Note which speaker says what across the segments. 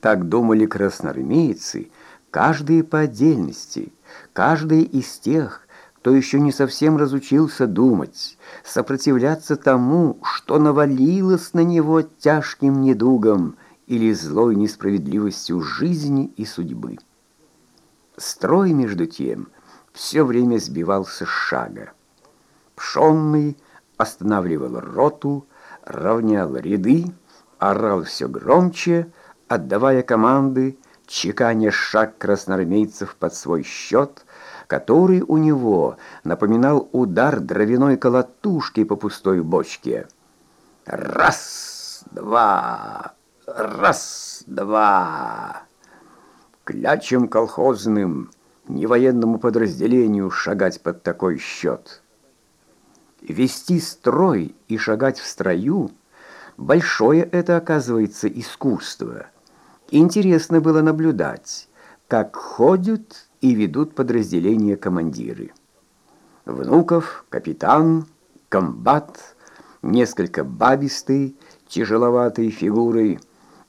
Speaker 1: Так думали красноармейцы, каждый по отдельности, каждый из тех, кто еще не совсем разучился думать, сопротивляться тому, что навалилось на него тяжким недугом или злой несправедливостью жизни и судьбы. Строй, между тем, все время сбивался с шага. Пшенный останавливал роту, равнял ряды, орал все громче, отдавая команды, чеканя шаг красноармейцев под свой счет, который у него напоминал удар дровяной колотушки по пустой бочке. «Раз, два, раз, два!» Клячем колхозным, не военному подразделению шагать под такой счет. Вести строй и шагать в строю — большое это, оказывается, искусство — Интересно было наблюдать, как ходят и ведут подразделения командиры. Внуков, капитан, комбат, несколько бабистый, тяжеловатой фигурой.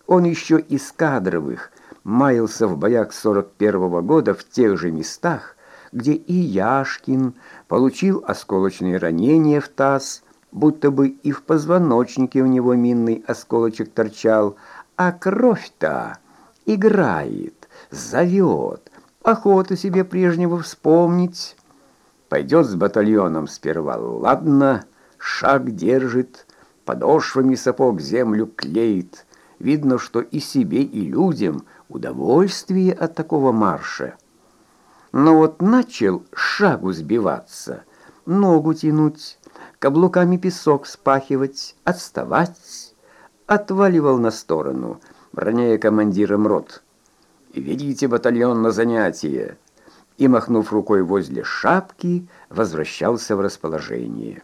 Speaker 1: Он еще из кадровых, маялся в боях 41-го года в тех же местах, где и Яшкин получил осколочные ранения в таз, будто бы и в позвоночнике у него минный осколочек торчал, а кровь-то играет, зовет, охота себе прежнего вспомнить. Пойдет с батальоном сперва, ладно, шаг держит, подошвами сапог землю клеит. Видно, что и себе, и людям удовольствие от такого марша. Но вот начал шагу сбиваться, ногу тянуть, каблуками песок спахивать, отставать, отваливал на сторону, роняя командиром рот. «Ведите батальон на занятие!» и, махнув рукой возле шапки, возвращался в расположение.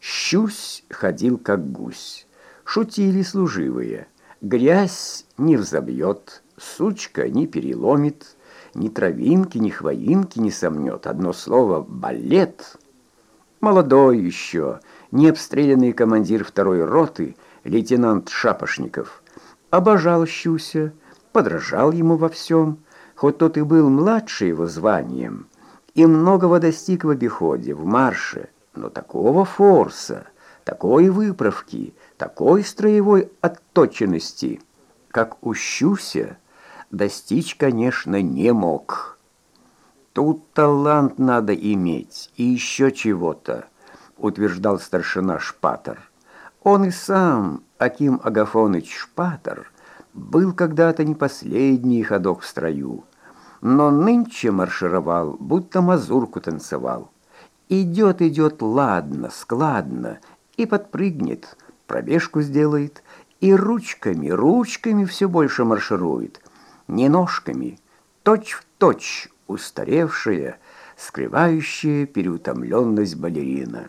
Speaker 1: Щусь ходил, как гусь. Шутили служивые. Грязь не взобьет, сучка не переломит, ни травинки, ни хвоинки не сомнет. Одно слово — балет. Молодой еще, не обстрелянный командир второй роты — лейтенант Шапошников, обожал Щуся, подражал ему во всем, хоть тот и был младше его званием, и многого достиг в обиходе, в марше, но такого форса, такой выправки, такой строевой отточенности, как у Щуся, достичь, конечно, не мог. Тут талант надо иметь и еще чего-то, утверждал старшина Шпатер. Он и сам, Аким Агафоныч Шпатер, был когда-то не последний ходок в строю, но нынче маршировал, будто мазурку танцевал. Идет, идет, ладно, складно, и подпрыгнет, пробежку сделает, и ручками, ручками все больше марширует, не ножками, точь в точь устаревшая, скрывающая переутомленность балерина.